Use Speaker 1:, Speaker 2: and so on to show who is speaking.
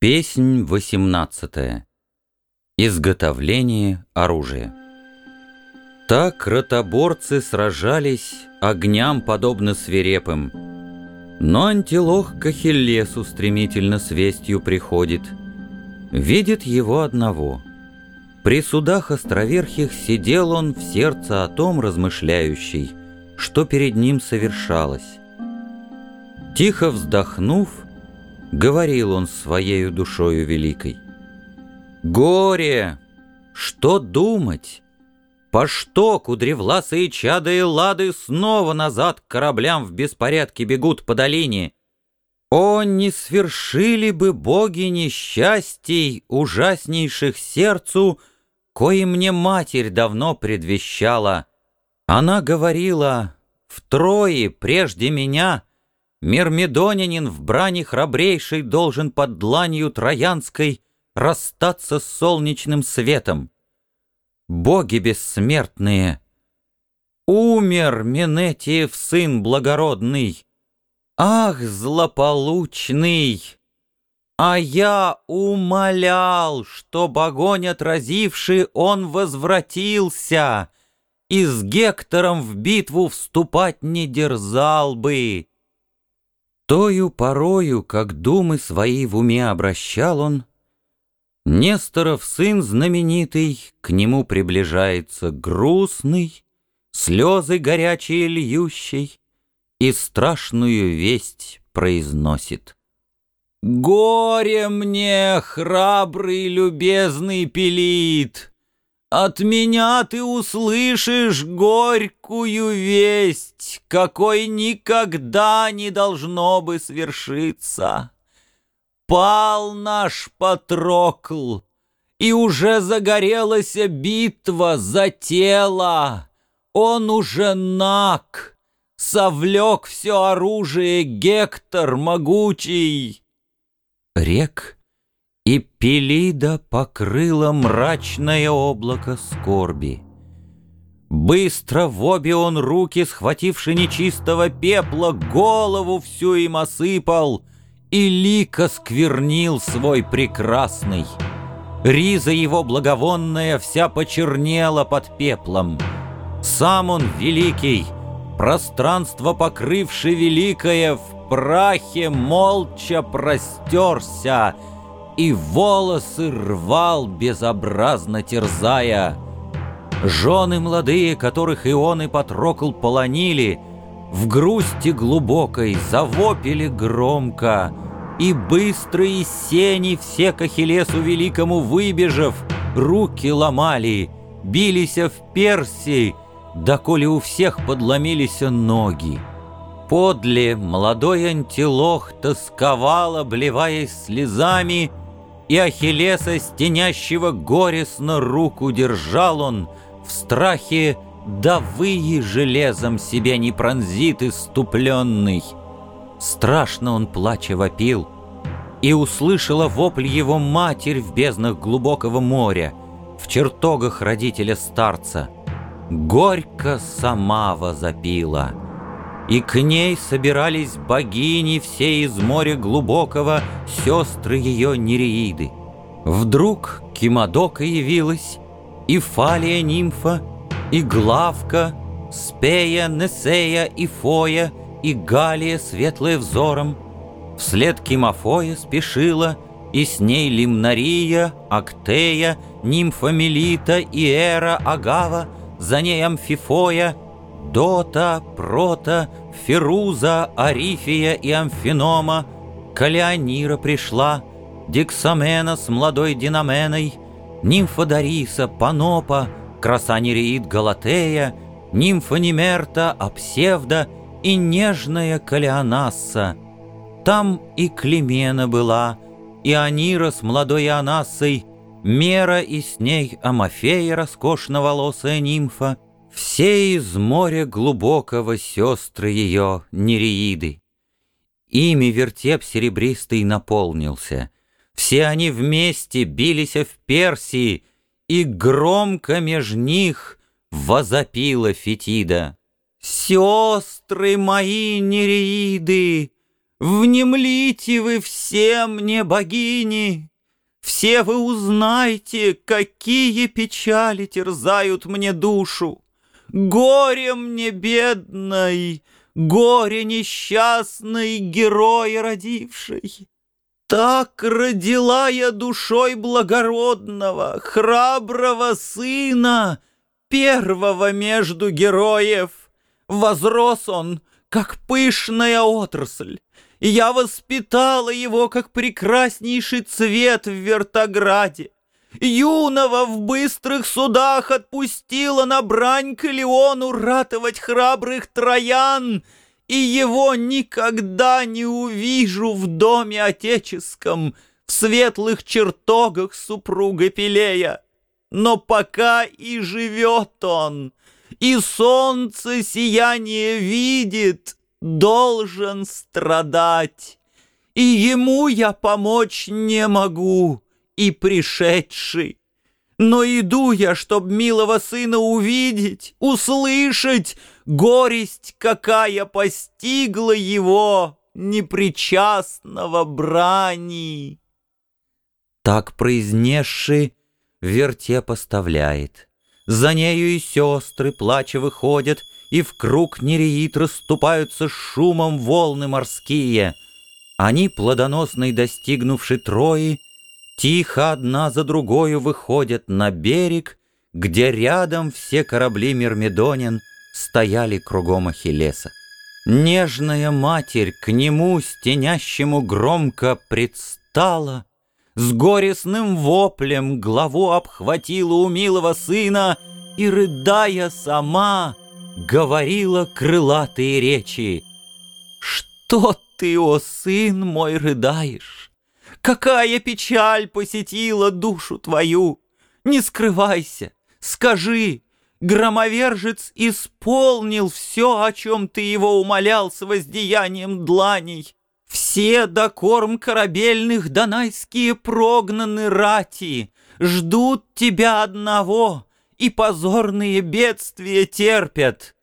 Speaker 1: Песнь восемнадцатая. Изготовление оружия. Так ротоборцы сражались огням подобно свирепым. Но антилох к Ахиллесу стремительно с вестью приходит. Видит его одного. При судах островерхих сидел он в сердце о том размышляющий, что перед ним совершалось. Тихо вздохнув, Говорил он своею душою великой. «Горе! Что думать? По что кудревласые чады и лады снова назад к кораблям в беспорядке бегут по долине? О, не свершили бы боги несчастий, ужаснейших сердцу, кои мне матерь давно предвещала. Она говорила, втрое прежде меня — Мирмидонянин в брани храбрейший должен под дланью троянской расстаться с солнечным светом. Боги бессмертные! Умер Менетиев сын благородный! Ах, злополучный! А я умолял, что огонь отразивший, он возвратился, и с Гектором в битву вступать не дерзал бы. Тою порою, как думы свои в уме обращал он, Несторов сын знаменитый к нему приближается грустный, Слезы горячие льющий, и страшную весть произносит. «Горе мне, храбрый любезный Пелит! От меня ты услышишь горькую весть, какой никогда не должно бы свершиться. Пал наш Патрокл, и уже загорелась битва за тело. Он уже наг, совлек все оружие Гектор могучий. Рек и Пелида покрыло мрачное облако скорби. Быстро в обе он руки, схвативши нечистого пепла, голову всю им осыпал и лика сквернил свой прекрасный. Риза его благовонная вся почернела под пеплом. Сам он великий, пространство покрывший великое, в прахе молча простерся — и волосы рвал, безобразно терзая. Жены молодые, которых ионы и Патрокл полонили, в грусти глубокой завопили громко, и быстрые сени все к Ахиллесу великому выбежав, руки ломали, бились в перси, доколе у всех подломились ноги. Подле молодой антилох тосковал, обливаясь слезами, и Ахиллеса, стенящего горестно руку держал он, В страхе, да выи железом себя не пронзит иступленный. Страшно он плача вопил, и услышала вопль его матерь в безднах глубокого моря, В чертогах родителя старца. Горько сама возопила — и к ней собирались богини все из моря глубокого, сестры ее Нереиды. Вдруг Кимадока явилась, и Фалия нимфа, и Главка, Спея, Несея и Фоя, и Галия, светлая взором. Вслед Кимофоя спешила, и с ней Лимнария, Актея, нимфа Мелита, Иэра, Агава, за ней Амфифоя — Дота, Прота, Феруза, Арифия и Амфинома, Калианира пришла, Диксамена с молодой Динаменой, Нимфа Дариса, Панопа, краса Нереид Галатея, Нимфа Немерта, Апсевда и нежная Калианасса. Там и Климена была, и Анира с молодой Анассой, Мера и с ней Амафея, роскошноволосая нимфа, все из моря глубокого сестры ее нереиды. Ими вертеп серебристый наполнился. Все они вместе бились в Персии, и громко меж них возопила Фетида. «Сестры мои нереиды,
Speaker 2: Внемлите вы все мне, богини, Все вы узнайте, какие печали терзают мне душу. Горе мне бедной, горе несчастной, герой родившей. Так родила я душой благородного, храброго сына, первого между героев. Возрос он, как пышная отрасль, и я воспитала его, как прекраснейший цвет в вертограде. Юного в быстрых судах отпустила на брань к Леону ратовать храбрых троян — и его никогда не увижу в доме отеческом, в светлых чертогах супруга Пелея. Но пока и живет он, и солнце сияние видит, должен страдать. И ему я помочь не могу, и пришедший. Но иду я, чтоб милого сына увидеть, услышать, Горесть какая постигла его, непричастного брани.
Speaker 1: Так произнесши, верте поставляет. За нею и сестры, плача, выходят, И в круг нереид расступаются шумом волны морские. Они, плодоносной достигнувши Трои, Тихо одна за другою выходят на берег, Где рядом все корабли Мирмидонин стояли кругом Ахиллеса. Нежная матерь к нему, стенящему громко, предстала, С горестным воплем главу обхватила у милого сына И, рыдая сама, говорила крылатые речи.
Speaker 2: «Что ты, о сын мой, рыдаешь? Какая печаль посетила душу твою? Не скрывайся, скажи, Громовержец исполнил все, о чем ты его умолял с воздеянием дланей. Все до корм корабельных донайские прогнаны рати, Ждут тебя одного и позорные бедствия терпят.